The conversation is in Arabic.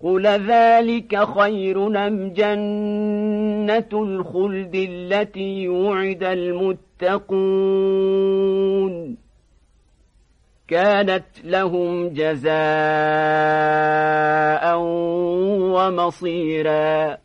قل ذلك خير أم جنة الخلد التي وعد المتقون كانت لهم جزاء ومصيراً